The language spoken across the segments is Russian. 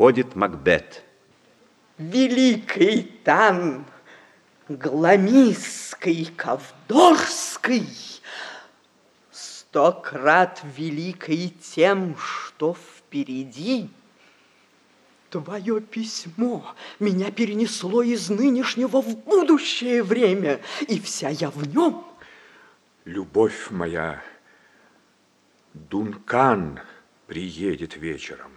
Входит Макбет. Великий Тан, Гламистский, Ковдорский, Сто крат великий тем, что впереди. Твое письмо меня перенесло из нынешнего в будущее время, и вся я в нем. Любовь моя, Дункан приедет вечером.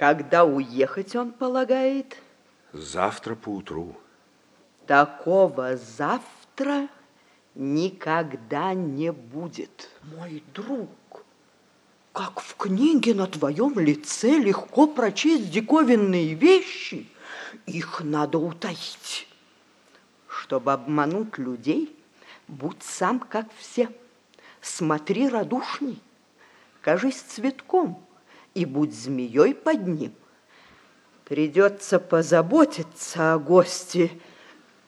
Когда уехать он полагает? Завтра поутру. Такого завтра никогда не будет. Мой друг, как в книге на твоем лице легко прочесть диковинные вещи, их надо утаить. Чтобы обмануть людей, будь сам как все. Смотри радушней, кажись цветком и будь змеей под ним. Придется позаботиться о гости.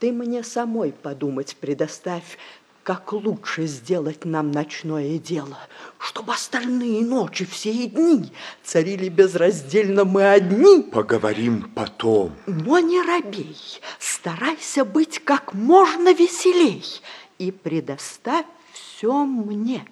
Ты мне самой подумать предоставь, как лучше сделать нам ночное дело, чтобы остальные ночи, все и дни царили безраздельно мы одни. Поговорим потом. Но не робей, старайся быть как можно веселей и предоставь все мне.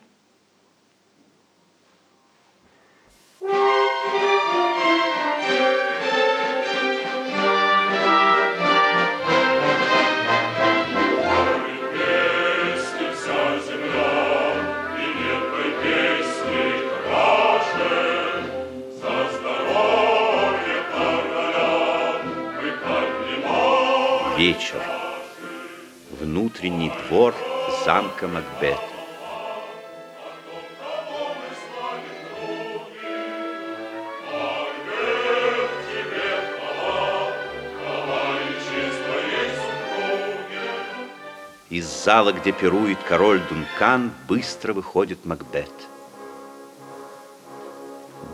Вечер. Внутренний двор замка Макбета. Из зала, где пирует король Дункан, быстро выходит Макбет.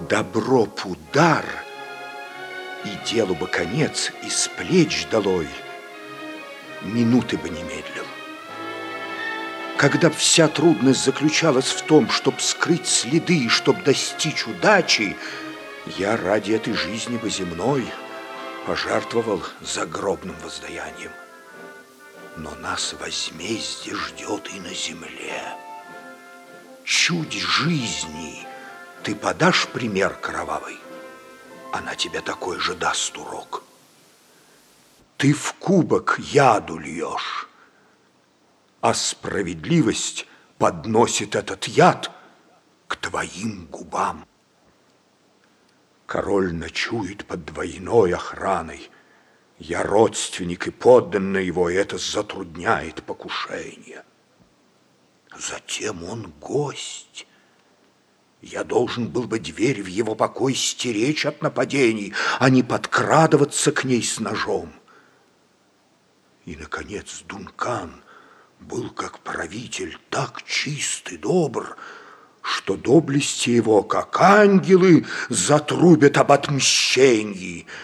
Добро пудар, и делу бы конец, и с плеч долой, минуты бы не медлил. Когда вся трудность заключалась в том, чтобы скрыть следы и чтобы достичь удачи, я ради этой жизни бы земной пожертвовал загробным воздаянием но нас возмездие ждет и на земле. Чудь жизни, ты подашь пример кровавый, она тебе такой же даст урок. Ты в кубок яду льешь, а справедливость подносит этот яд к твоим губам. Король ночует под двойной охраной, я родственник и подданный его, и это затрудняет покушение. Затем он гость. Я должен был бы дверь в его покой стеречь от нападений, а не подкрадываться к ней с ножом. И, наконец, Дункан был как правитель, так чист и добр, что доблести его, как ангелы, затрубят об отмщении —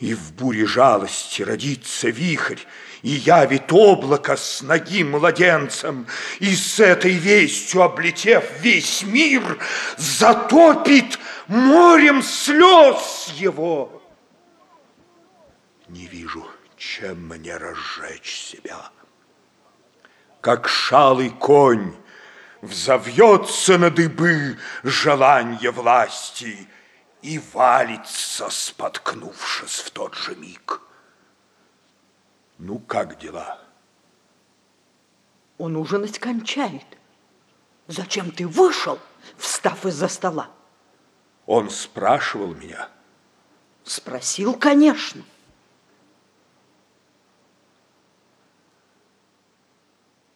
и в буре жалости родится вихрь, и явит облако с ноги младенцем, и с этой вестью, облетев весь мир, затопит морем слез его. Не вижу, чем мне разжечь себя. Как шалый конь взовьется на дыбы желание власти — и валится, споткнувшись в тот же миг. Ну, как дела? Он ужинать кончает. Зачем ты вышел, встав из-за стола? Он спрашивал меня. Спросил, конечно.